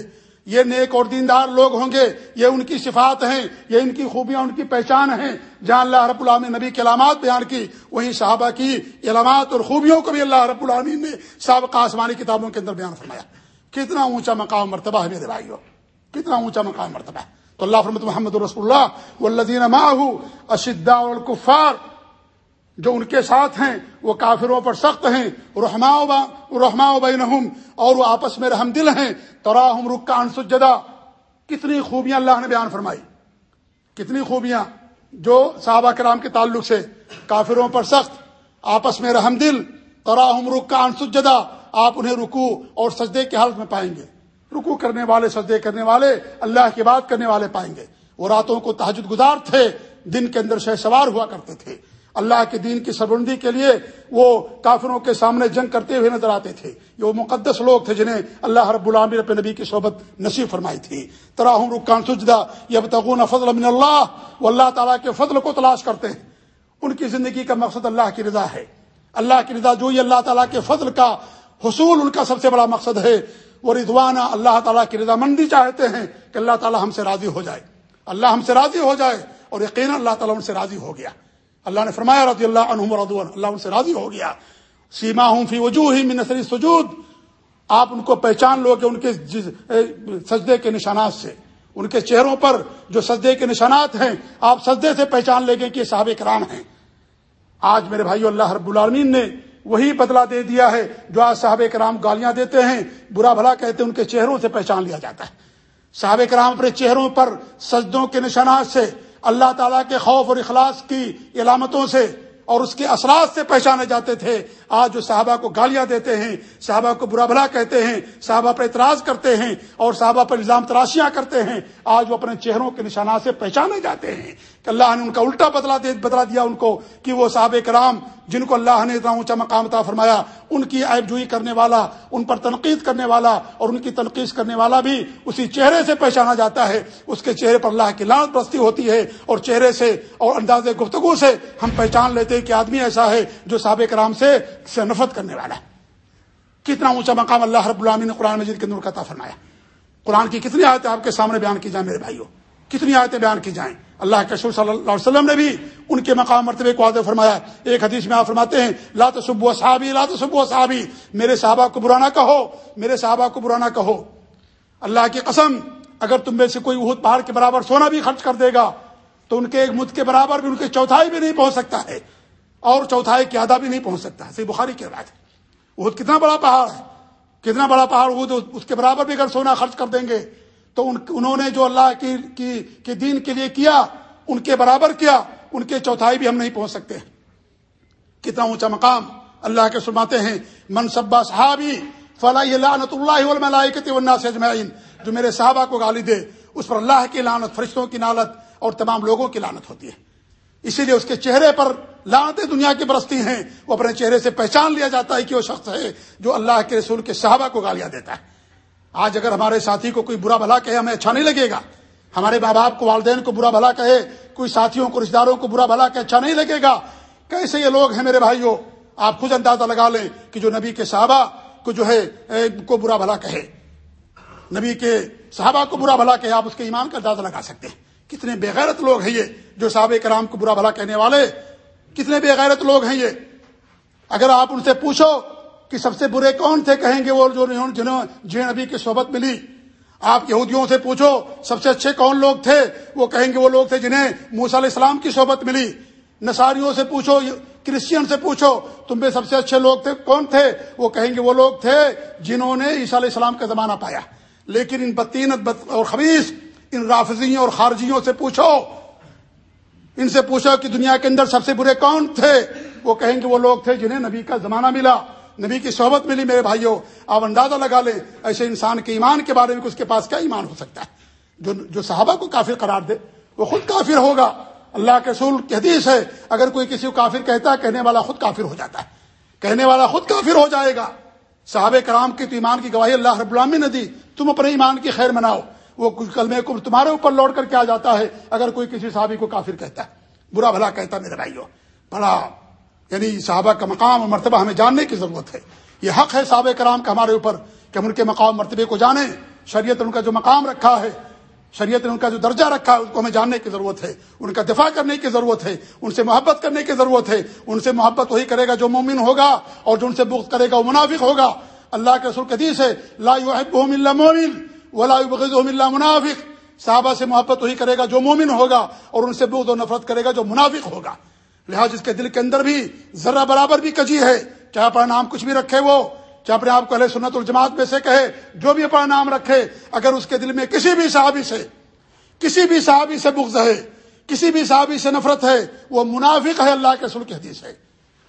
یہ نیک اور دیندار لوگ ہوں گے۔ یہ ان کی صفات ہیں، یہ ان کی خوبیاں، ان کی پہچان ہیں۔ جہاں اللہ رب العالمین نبی کی علامات بیان کی، وہیں صحابہ کی علامات اور خوبیوں کو بھی اللہ رب العالمین نے سابقہ آسمانی کتابوں کے اندر بیان فرمایا۔ کتنا اونچا مقام مرتبہ ہے میرے بھائیوں کتنا اونچا مقام مرتبہ ہے۔ تو اللہ فرمت محمد رسول اللہ والذین معه اشداء الکفار، جو ان کے ساتھ ہیں، وہ کافروں پر سخت ہیں رحما رحما بینہم، اور وہ آپس میں رحم دل ہیں، تراہم رکان سجدہ۔ کتنی خوبیاں اللہ نے بیان فرمائی۔ کتنی خوبیاں جو صحابہ کرام کے تعلق سے کافروں پر سخت، آپس میں رحم دل، تراہم رکان سجدہ، آپ انہیں رکو اور سجدے کے حالت میں پائیں گے۔ رکو کرنے والے، سجدے کرنے والے، اللہ کی بات کرنے والے پائیں گے۔ وہ راتوں کو تحجد گزار تھے، دن کے اندر شہ سوار ہوا کرتے تھے۔ اللہ کے دین کی سربندی کے لیے وہ کافروں کے سامنے جنگ کرتے ہوئے نظر آتے تھے۔ یہ وہ مقدس لوگ تھے جنہیں اللہ رب العامر اپنے نبی کی صحبت نصیب فرمائی تھی۔ تراہم رکان سجدہ یہ تغون فضل من اللہ، وہ اللہ تعالیٰ کے فضل کو تلاش کرتے ہیں۔ ان کی زندگی کا مقصد اللہ کی رضا ہے۔ اللہ کی رضا جو یہ اللہ تعالیٰ کے فضل کا حصول ان کا سب سے بڑا مقصد ہے۔ وہ رضوانہ اللہ تعالیٰ کی رضامندی چاہتے ہیں کہ اللہ تعالیٰ ہم سے راضی ہو جائے۔ اللہ ہم سے راضی ہو جائے اور یقینا اللہ تعالیٰ ان سے راضی ہو گیا۔ اللہ نے فرمایا رضی اللہ عنہ ردوان اللہ ان سے راضی ہو گیا۔ سیما ہوں فی وجوہ ہی من سجود آپ ان کو پہچان لو کہ ان کے سجدے کے نشانات سے، ان کے چہروں پر جو سجدے کے نشانات ہیں، آپ سجدے سے پہچان لے گے کہ یہ صحابہ کرام ہیں۔ آج میرے بھائیو، اللہ رب العالمین نے وہی بدلہ دے دیا ہے جو آج صحابہ کرام گالیاں دیتے ہیں، برا بھلا کہتے ہیں، ان کے چہروں سے پہچان لیا جاتا ہے۔ صحابہ کرام اپنے چہروں پر سجدوں کے نشانات سے، اللہ تعالیٰ کے خوف اور اخلاص کی علامتوں سے اور اس کے اثرات سے پہچانے جاتے تھے۔ آج جو صحابہ کو گالیاں دیتے ہیں، صحابہ کو برا بھلا کہتے ہیں، صحابہ پر اعتراض کرتے ہیں اور صحابہ پر الزام تراشیاں کرتے ہیں، آج وہ اپنے چہروں کے نشانات سے پہچانے جاتے ہیں۔ اللہ نے ان کا الٹا بدلا دے بدلا دیا ان کو کہ وہ صحابہ کرام جن کو اللہ نے اتنا اونچا مقام تھا فرمایا، ان کی عیب جوئی کرنے والا، ان پر تنقید کرنے والا اور ان کی تنقید کرنے والا بھی اسی چہرے سے پہچانا جاتا ہے۔ اس کے چہرے پر اللہ کی لانت پرستی ہوتی ہے اور چہرے سے اور انداز گفتگو سے ہم پہچان لیتے ہیں کہ آدمی ایسا ہے جو صحابہ کرام سے سے نفرت کرنے والا ہے۔ کتنا اونچا مقام اللہ رب العالمین نے قرآن مجید کے نور کا فرمایا۔ قرآن کی کتنی آیتیں آپ کے سامنے بیان کی جائیں میرے بھائیوں؟ کتنی آیتیں بیان کی جائیں۔ اللہ کے صلی اللہ علیہ وسلم نے بھی ان کے مقام مرتبے کو واضح فرمایا ایک حدیث میں آپ فرماتے ہیں، لا تصب صحابی، لا تصب صحابی۔ میرے صحابہ کو برانا کہو، میرے صحابہ کو برانا کہو۔ اللہ کی قسم، اگر تم میں سے کوئی اہد پہاڑ کے برابر سونا بھی خرچ کر دے گا، تو ان کے ایک مد کے برابر بھی ان کے چوتھائی بھی نہیں پہنچ سکتا ہے۔ اور چوتھائی کی آدھا بھی نہیں پہنچ سکتا ہے۔ بخاری کی بات ہے۔ اہد کتنا بڑا پہاڑ ہے۔ کتنا بڑا پہاڑ اہد اس کے برابر بھی اگر سونا خرچ کر دیں گے تو انہوں نے جو اللہ کی کی, کی دین کے لیے کیا ان کے برابر کیا ان کے چوتھائی بھی ہم نہیں پہنچ سکتے۔ کتنا اونچا مقام۔ اللہ کے سناتے ہیں منصبہ صحابی فلاح لعنت اللہ سے اجمعین. جو میرے صحابہ کو گالی دے اس پر اللہ کی لانت فرشتوں کی نالت اور تمام لوگوں کی لانت ہوتی ہے۔ اسی لیے اس کے چہرے پر لانتیں دنیا کی برستی ہیں۔ وہ اپنے چہرے سے پہچان لیا جاتا ہے کہ وہ شخص ہے جو اللہ کے رسول کے صحابہ کو گالیاں دیتا ہے۔ آج اگر ہمارے ساتھی کو کوئی برا بھلا کہے، ہمیں اچھا نہیں لگے گا۔ ہمارے ماں باپ کو والدین کو برا بھلا کہے، کوئی ساتھیوں کو رشتے داروں کو برا بھلا کہ اچھا نہیں لگے گا۔ کیسے یہ لوگ ہیں میرے بھائیوں؟ آپ خود اندازہ لگا لیں کہ جو نبی کے صحابہ کو جو ہے کو برا بھلا کہے۔ نبی کے صحابہ کو برا بھلا کہے، آپ اس کے ایمان کا اندازہ لگا سکتے ہیں۔ کتنے بےغیرت لوگ ہیں یہ جو صحابہ کرام کو برا بھلا کہنے والے۔ کتنے بےغیرت لوگ ہیں یہ۔ اگر آپ ان سے پوچھو کہ سب سے برے کون تھے کہیں گے وہ جو جنہوں جنہیں نبی کی صحبت ملی؟ آپ یہودیوں سے پوچھو، سب سے اچھے کون لوگ تھے؟ وہ کہیں گے وہ لوگ تھے جنہیں موسیٰ علیہ السلام کی صحبت ملی۔ نصاریوں سے پوچھو، کرسچین سے پوچھو، تم میں سب سے اچھے لوگ تھے کون تھے؟ وہ کہیں گے وہ لوگ تھے جنہوں نے عیسیٰ علیہ السلام کا زمانہ پایا۔ لیکن ان بطینت اور خبیص ان رافضیوں اور خارجیوں سے پوچھو۔ ان سے پوچھو کہ دنیا کے اندر سب سے برے کون تھے؟ وہ کہیں گے وہ لوگ تھے جنہیں نبی کا زمانہ ملا۔ نبی کی صحبت ملی میرے بھائیوں آپ اندازہ لگا لیں ایسے انسان کے ایمان کے بارے میں اس کے پاس کیا ایمان ہو سکتا ہے؟ جو جو صحابہ کو کافر قرار دے، وہ خود کافر ہوگا۔ اللہ کے رسول کی حدیث ہے، اگر کوئی کسی کو کافر کہتا ہے، کہنے والا خود کافر ہو جاتا ہے۔ کہنے والا خود کافر ہو جائے گا۔ صحابہ کرام کی تو ایمان کی گواہی اللہ رب العالمین نے دی۔ تم اپنے ایمان کی خیر مناؤ۔ وہ کچھ کلمے کو تمہارے اوپر لوٹ کر کے آ جاتا ہے، اگر کوئی کسی صحابی کو کافر کہتا ہے۔ برا بھلا کہتا ہے میرے بھائیو۔ بڑا یعنی صحابہ کا مقام اور مرتبہ ہمیں جاننے کی ضرورت ہے۔ یہ حق ہے صحابہ کرام کا ہمارے اوپر کہ ہم ان کے مقام مرتبے کو جانیں۔ شریعت ان کا جو مقام رکھا ہے، شریعت نے ان کا جو درجہ رکھا ہے، اس کو ہمیں جاننے کی ضرورت ہے۔ ان کا دفاع کرنے کی ضرورت ہے، ان سے محبت کرنے کی ضرورت ہے۔ ان سے محبت وہی کرے گا جو مومن ہوگا اور جو ان سے بغض کرے گا وہ منافق ہوگا۔ اللہ کے رسول قدیس ہے، لا اللہ مومن ولا يبغضهم الا منافق۔ صحابہ سے محبت وہی کرے گا جو مومن ہوگا اور ان سے بغض و نفرت کرے گا جو منافق ہوگا۔ لہٰذا جس کے دل کے اندر بھی ذرہ برابر بھی کجی ہے۔ چاہے اپنا نام کچھ بھی رکھے وہ، چاہے اپنے آپ کو علیہ سنت الجماعت میں سے کہے، جو بھی اپنا نام رکھے، اگر اس کے دل میں کسی بھی صحابی سے، کسی بھی صحابی سے بغض ہے، کسی بھی صحابی سے نفرت ہے، وہ منافق ہے اللہ کے سل کی حدیث ہے۔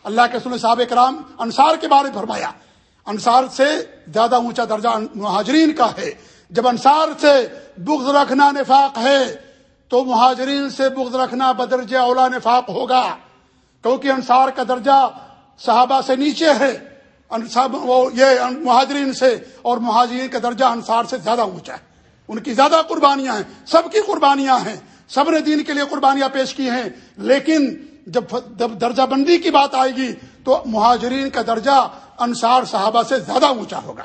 اللہ کے سن صحابہ کرام انصار کے بارے میں فرمایا۔ انصار سے زیادہ اونچا درجہ مہاجرین کا ہے۔ جب انصار سے بغض رکھنا نفاق ہے، تو مہاجرین سے بغض رکھنا بدرج اولا نفاق ہوگا۔ کیونکہ انصار کا درجہ صحابہ سے نیچے ہے یہ مہاجرین سے اور مہاجرین کا درجہ انصار سے زیادہ اونچا ہے۔ ان کی زیادہ قربانیاں ہیں، سب کی قربانیاں ہیں سب نے دین کے لیے قربانیاں پیش کی ہیں۔ لیکن جب درجہ بندی کی بات آئے گی تو مہاجرین کا درجہ انصار صحابہ سے زیادہ اونچا ہوگا۔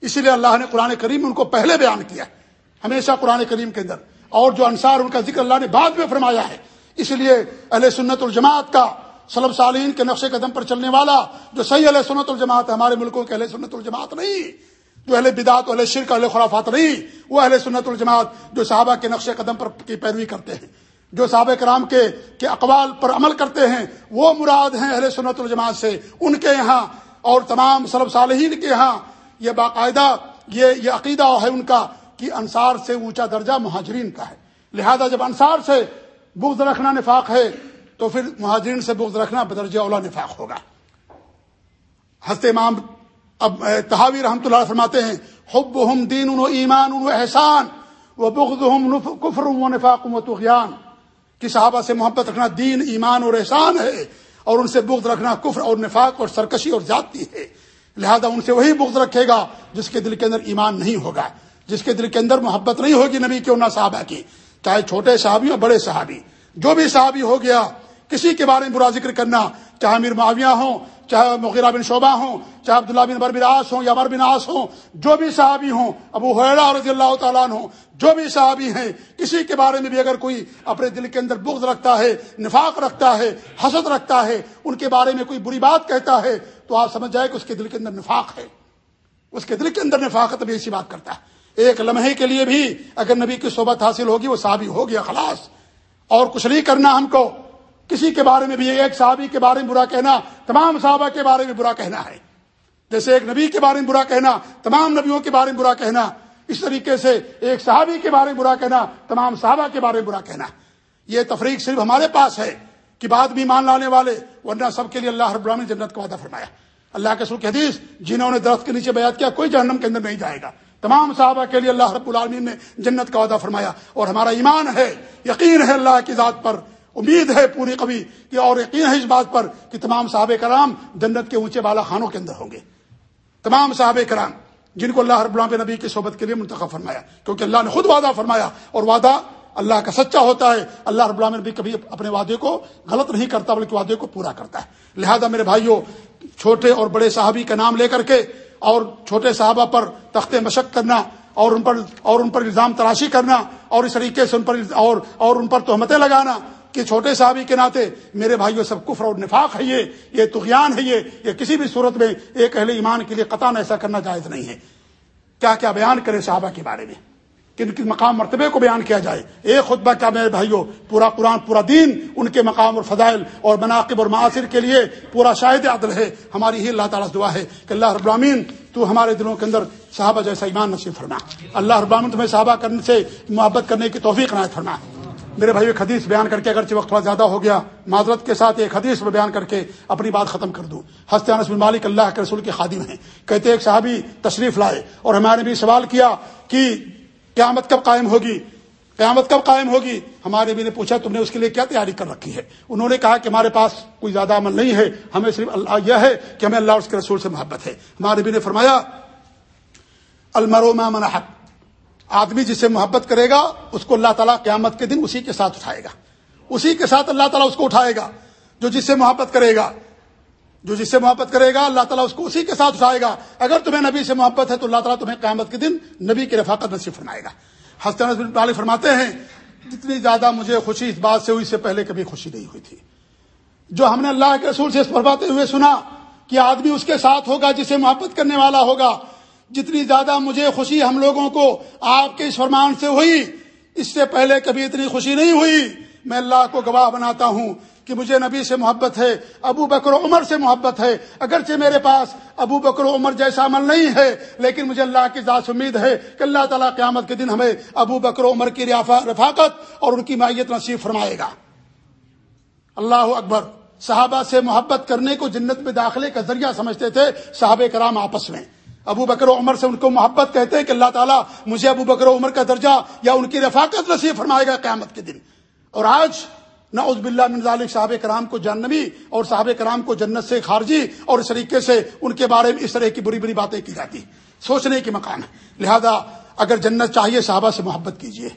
اسی لیے اللہ نے قرآن کریم ان کو پہلے بیان کیا ہمیشہ قرآن کریم کے اندر اور جو انصار ان کا ذکر اللہ نے بعد میں فرمایا ہے اس لیے اہل سنت الجماعت کا سلب سالین کے نقش قدم پر چلنے والا جو صحیح علیہ سنت الجماعت ہے، ہمارے ملکوں کے اہل سنت الجماعت نہیں، جو اہل بدعت اہل شرک اہل خرافات نہیں، وہ اہل سنت الجماعت جو صحابہ کے نقش قدم پر کی پیروی کرتے ہیں، جو صحابہ کرام کے کے اقوال پر عمل کرتے ہیں، وہ مراد ہیں اہل سنت الجماعت سے، ان کے یہاں اور تمام سلب صالحین کے یہاں یہ باقاعدہ یہ یہ عقیدہ ہے ان کا کہ انصار سے اونچا درجہ مہاجرین کا ہے۔ لہذا جب انصار سے بغض رکھنا نفاق ہے، تو پھر مہاجرین سے بغض رکھنا بدرجہ اولا نفاق ہوگا۔ ہنستے امام اب تحاوی رحمۃ اللہ فرماتے ہیں حب ہم دین ان ایمان ان احسان وہ بغض ہم کفر و نفاق و تغیان کہ صحابہ سے محبت رکھنا دین، ایمان اور احسان ہے، اور ان سے بغض رکھنا کفر اور نفاق اور سرکشی اور زیادتی ہے۔ لہذا ان سے وہی بغض رکھے گا جس کے دل کے اندر ایمان نہیں ہوگا، جس کے دل کے اندر محبت نہیں ہوگی نبی کے انہیں صحابہ کی۔ چاہے چھوٹے صحابی اور بڑے صحابی۔ جو بھی صحابی ہو گیا، کسی کے بارے میں برا ذکر کرنا، چاہے میر معاویہ ہوں، چاہے مغیرہ بن شعبہ ہوں، چاہے عبداللہ بن بر آس ہوں یا بر بن آس ہوں، جو بھی صحابی ہوں، ابو حیرا رضی اللہ تعالیٰ ہوں جو بھی صحابی ہیں، کسی کے بارے میں بھی اگر کوئی اپنے دل کے اندر بغض رکھتا ہے، نفاق رکھتا ہے، حسد رکھتا ہے، ان کے بارے میں کوئی بری بات کہتا ہے، تو آپ سمجھ جائے کہ اس کے دل کے اندر نفاق ہے۔ اس کے دل کے اندر نفاقت بھی ایسی بات کرتا ہے۔ ایک لمحے کے لیے بھی اگر نبی کی صحبت حاصل ہوگی، وہ صحابی ہو گیا، خلاص۔ اور کچھ نہیں کرنا ہم کو۔ کسی کے بارے میں بھی، ایک صحابی کے بارے میں برا کہنا، تمام صحابہ کے بارے میں برا کہنا ہے۔ جیسے ایک نبی کے بارے میں برا کہنا، تمام نبیوں کے بارے میں برا کہنا۔ اس طریقے سے ایک صحابی کے بارے میں برا کہنا، تمام صحابہ کے بارے میں برا کہنا۔ یہ تفریق صرف ہمارے پاس ہے کہ بات بھی مان لانے والے، ورنہ سب کے لیے اللہ رب العالمین جنت کا وعدہ فرمایا۔ اللہ کے سر حدیث، جنہوں نے درخت کے نیچے بیعت کیا، کوئی جہنم کے اندر نہیں جائے گا۔ تمام صحابہ کے لیے اللہ رب العالمین نے جنت کا وعدہ فرمایا اور ہمارا ایمان ہے، یقین ہے اللہ کی ذات پر، امید ہے پوری کبھی کہ اور یقین ہے اس بات پر کہ تمام صحابہ کرام جنت کے اونچے بالا خانوں کے اندر ہوں گے۔ تمام صحابہ کرام جن کو اللہ رب اللہ نبی کی صحبت کے لیے منتخب فرمایا، کیونکہ اللہ نے خود وعدہ فرمایا اور وعدہ اللہ کا سچا ہوتا ہے، اللہ رب اللہ نبی کبھی اپنے وعدے کو غلط نہیں کرتا، بلکہ وعدے کو پورا کرتا ہے۔ لہذا میرے بھائیوں، چھوٹے اور بڑے صحابی کا نام لے کر کے اور چھوٹے صحابہ پر تخت مشق کرنا اور ان پر اور ان پر الزام تراشی کرنا اور اس طریقے سے ان پر اور اور ان پر تہمتیں لگانا کہ چھوٹے صحابی کے ناطے میرے بھائیوں سب کفر اور نفاق ہے یہ یہ تغیان ہے یہ یہ کسی بھی صورت میں ایک اہل ایمان کے لیے قطع ایسا کرنا جائز نہیں ہے۔ کیا کیا بیان کرے صحابہ کے بارے میں؟ کن کن مقام مرتبے کو بیان کیا جائے۔ ایک خطبہ کیا میرے بھائیوں پورا قرآن، پورا دین، ان کے مقام اور فضائل اور مناقب اور معاصر کے لیے پورا شاہد عدل ہے۔ ہماری ہی اللہ تعالیٰ دعا ہے کہ اللہ رب العالمین تو ہمارے دلوں کے اندر صحابہ جیسا ایمان نصیب فرما۔ اللہ رب العالمین تمہیں صحابہ کرنے سے محبت کرنے کی توفیق نہ فرما۔ میرے بھائی ایک حدیث بیان کر کے اگرچہ وقت تھوڑا زیادہ ہو گیا، معذرت کے ساتھ ایک حدیث میں بیان کر کے اپنی بات ختم کر دوں۔ ہست انس بن مالک اللہ کے رسول کے خادم ہیں۔ کہتے ایک صحابی تشریف لائے اور ہمارے بھی سوال کیا کہ قیامت کب قائم ہوگی؟ قیامت کب قائم ہوگی؟ ہمارے بھی نے پوچھا، تم نے اس کے لیے کیا تیاری کر رکھی ہے؟ انہوں نے کہا کہ ہمارے پاس کوئی زیادہ عمل نہیں ہے، ہمیں صرف اللہ یہ ہے کہ ہمیں اللہ اور اس کے رسول سے محبت ہے۔ ہمارے بھی نے فرمایا المرو حق آدمی جس سے محبت کرے گا، اس کو اللہ تعالیٰ قیامت کے دن اسی کے ساتھ اٹھائے گا۔ اسی کے ساتھ اللہ تعالیٰ اس کو اٹھائے گا، جو جس سے محبت کرے گا۔ جو جس سے محبت کرے گا، اللہ تعالیٰ اس کو اسی کے ساتھ اٹھائے گا۔ اگر تمہیں نبی سے محبت ہے تو اللہ تعالیٰ تمہیں قیامت کے دن نبی کی رفاقت نصیب فرمائے گا۔ حسن فرماتے ہیں، جتنی زیادہ مجھے خوشی اس بات سے ہوئی، اس سے پہلے کبھی خوشی نہیں ہوئی تھی۔ جو ہم نے اللہ کے رسول سے فرماتے ہوئے سنا کہ آدمی اس کے ساتھ ہوگا جسے محبت کرنے والا ہوگا، جتنی زیادہ مجھے خوشی ہم لوگوں کو آپ کے اس فرمان سے ہوئی، اس سے پہلے کبھی اتنی خوشی نہیں ہوئی۔ میں اللہ کو گواہ بناتا ہوں۔ کہ مجھے نبی سے محبت ہے، ابو بکر و عمر سے محبت ہے۔ اگرچہ میرے پاس ابو بکر و عمر جیسا عمل نہیں ہے، لیکن مجھے اللہ کی ذات امید ہے کہ اللہ تعالیٰ قیامت کے دن ہمیں ابو بکر و عمر کی رفاقت اور ان کی معیت نصیب فرمائے گا۔ اللہ اکبر۔ صحابہ سے محبت کرنے کو جنت میں داخلے کا ذریعہ سمجھتے تھے صحابہ کرام آپس میں۔ ابو بکر و عمر سے ان کو محبت کہتے ہیں کہ اللہ تعالیٰ مجھے ابو بکر و عمر کا درجہ یا ان کی رفاقت نصیب فرمائے گا قیامت کے دن۔ اور آج نہ اس بلّہ ذالک صاحب کرام کو جہنمی اور صاحب کرام کو جنت سے خارجی اور اس طریقے سے ان کے بارے میں اس طرح کی بری بری باتیں کی جاتی سوچنے کی مقام ہے۔ لہذا اگر جنت چاہیے صحابہ سے محبت کیجیے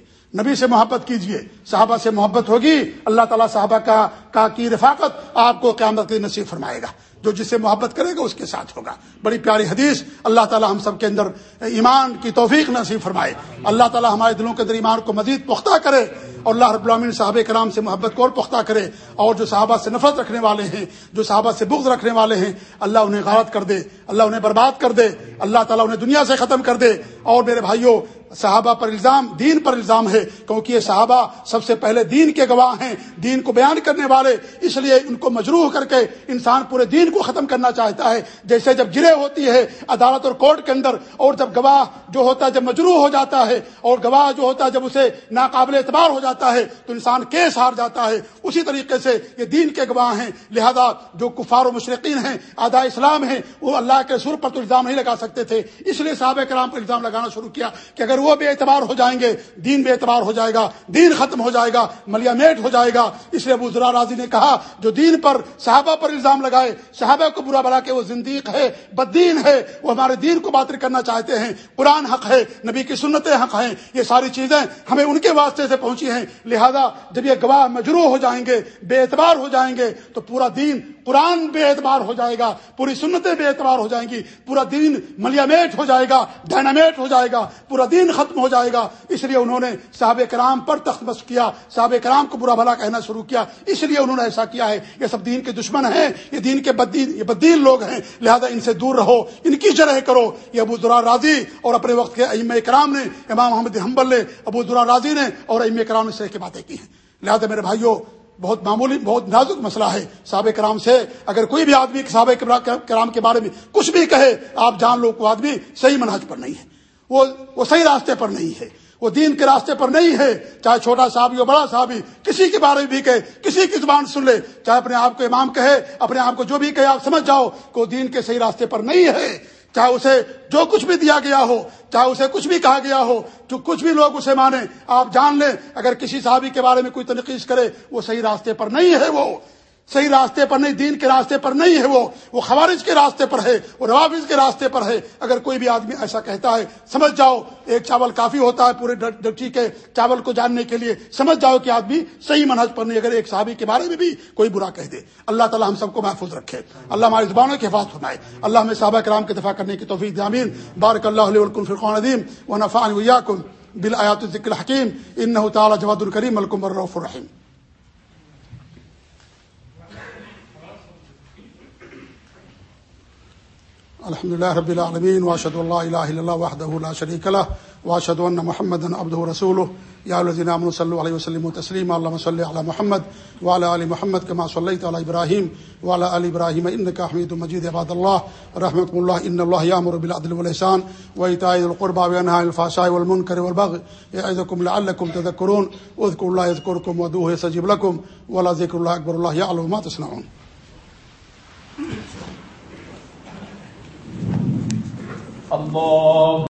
نبی سے محبت کیجیے صحابہ سے محبت ہوگی۔ اللہ تعالیٰ صحابہ کا کا کی رفاقت آپ کو قیامت کے نصیب فرمائے گا۔ جو جس سے محبت کرے گا اس کے ساتھ ہوگا۔ بڑی پیاری حدیث، اللہ تعالیٰ ہم سب کے اندر ایمان کی توفیق نصیب فرمائے۔ اللہ تعالیٰ ہمارے دلوں کے اندر ایمان کو مزید پختہ کرے اور اللہ رب العالمین صحاب کرام سے محبت کو اور پختہ کرے۔ اور جو صحابہ سے نفرت رکھنے والے ہیں، جو صحابہ سے بغض رکھنے والے ہیں، اللہ انہیں غارت کر دے، اللہ انہیں برباد کر دے۔ اللہ تعالیٰ انہیں دنیا سے ختم کر دے۔ اور میرے بھائیوں صحابہ پر الزام، دین پر الزام ہے، کیونکہ یہ صحابہ سب سے پہلے دین کے گواہ ہیں، دین کو بیان کرنے والے، اس لیے ان کو مجروح کر کے انسان پورے دین کو ختم کرنا چاہتا ہے۔ جیسے جب گرے ہوتی ہے عدالت اور کورٹ کے اندر، اور جب گواہ جو ہوتا ہے جب مجروح ہو جاتا ہے، اور گواہ جو ہوتا ہے جب اسے ناقابل اعتبار ہو جاتا ہے، تو انسان کیس ہار جاتا ہے۔ اسی طریقے سے یہ دین کے گواہ ہیں، لہذا جو کفار و مشرقین ہیں آدھا اسلام ہیں، وہ اللہ کے سر پر تو الزام نہیں لگا سکتے تھے۔ اس لیے صحابہ کرام پر الزام لگانا شروع کیا کہ اگر وہ بے اعتبار ہو جائیں گے، دین بے اعتبار ہو جائے گا، دین ختم ہو جائے گا ملیا میٹ ہو جائے گا۔ اس لیے ابو ذرا راضی نے کہا، جو دین پر صحابہ پر الزام لگائے، صحابہ کو برا بلا کے وہ زندیق ہے بدین ہے، وہ ہمارے دین کو باطل کرنا چاہتے ہیں۔ قرآن حق ہے، نبی کی سنتیں حق ہیں، یہ ساری چیزیں ہمیں ان کے واسطے سے پہنچی ہیں۔ لہذا جب یہ گواہ مجروح ہو جائیں گے، بے اعتبار ہو جائیں گے، تو پورا دین قرآن بے اعتبار ہو جائے گا، پوری سنتیں بے اعتبار ہو جائیں گی، پورا دین ملیا میٹ ہو جائے گا، ڈائنامیٹ ہو جائے گا، پورا دین دین ختم ہو جائے گا۔ اس لیے انہوں نے صحابہ کرام پر تخت بس کیا، صحابہ کرام کو برا بھلا کہنا شروع کیا۔ اس لیے انہوں نے ایسا کیا ہے، یہ سب دین کے دشمن ہیں، یہ دین کے بدین یہ بدین لوگ ہیں۔ لہذا ان سے دور رہو، ان کی جرح کرو۔ یہ ابو ذرا راضی اور اپنے وقت کے ام کرام نے، امام محمد حمبل نے، ابو ذرا راضی نے اور ام کرام نے سے باتیں کی ہیں۔ لہذا میرے بھائیوں بہت معمولی، بہت نازک مسئلہ ہے۔ صحابہ کرام سے اگر کوئی بھی آدمی صحابہ کرام کے بارے میں کچھ بھی کہے، آپ جان لو کو آدمی صحیح منہج پر نہیں ہے۔ وہ وہ صحیح راستے پر نہیں ہے۔ وہ دین کے راستے پر نہیں ہے۔ چاہے چھوٹا صاحب ہو، بڑا صاحب کسی کے بارے میں بھی کہے، کسی کی زبان سن لے۔ چاہے اپنے آپ کو امام کہے، اپنے آپ کو جو بھی کہے، آپ سمجھ جاؤ کہ وہ دین کے صحیح راستے پر نہیں ہے۔ چاہے اسے جو کچھ بھی دیا گیا ہو، چاہے اسے کچھ بھی کہا گیا ہو، جو کچھ بھی لوگ اسے مانے آپ جان لیں۔ اگر کسی صحابی کے بارے میں کوئی تنقید کرے، وہ صحیح راستے پر نہیں ہے وہ۔ صحیح راستے پر نہیں، دین کے راستے پر نہیں ہے وہ۔ وہ خوارج کے راستے پر ہے، وہ روابظ کے راستے پر ہے۔ اگر کوئی بھی آدمی ایسا کہتا ہے، سمجھ جاؤ، ایک چاول کافی ہوتا ہے پورے ڈٹی کے چاول کو جاننے کے لیے۔ سمجھ جاؤ کہ آدمی صحیح منہج پر نہیں، اگر ایک صحابی کے بارے میں بھی کوئی برا کہہ دے۔ اللہ تعالیٰ ہم سب کو محفوظ رکھے۔ اللہ ہماری زبانوں کی حفاظت فرمائے۔ اللہ ہمیں صحابہ کرام کے دفاع کرنے کی توفیق دامین بارک اللہ علیہ فرقان عدیم و نفان ویاکم بالآیات ذکر الحکیم۔ ان تعالیٰ جواد الکریم ملکم الرف الرحیم۔ الحمد لله رب العالمين واشهد ان لا اله الا الله وحده لا شريك له واشهد ان محمدا عبده ورسوله يا الذين امنوا صلوا عليه وسلموا تسليما اللهم صل على محمد وعلى ال محمد كما صليت على ابراهيم وعلى ال ابراهيم انك حميد مجيد عباد الله رحمكم الله ان الله يأمر بالعدل والاحسان وايتاء ذي القربى وينهى عن الفحشاء والمنكر والبغي يعظكم لعلكم تذكرون اذكروا الله يذكركم ودوه يستجب لكم ولا ذكر الله اكبر الله يعلم ما تصنعون۔ اللہ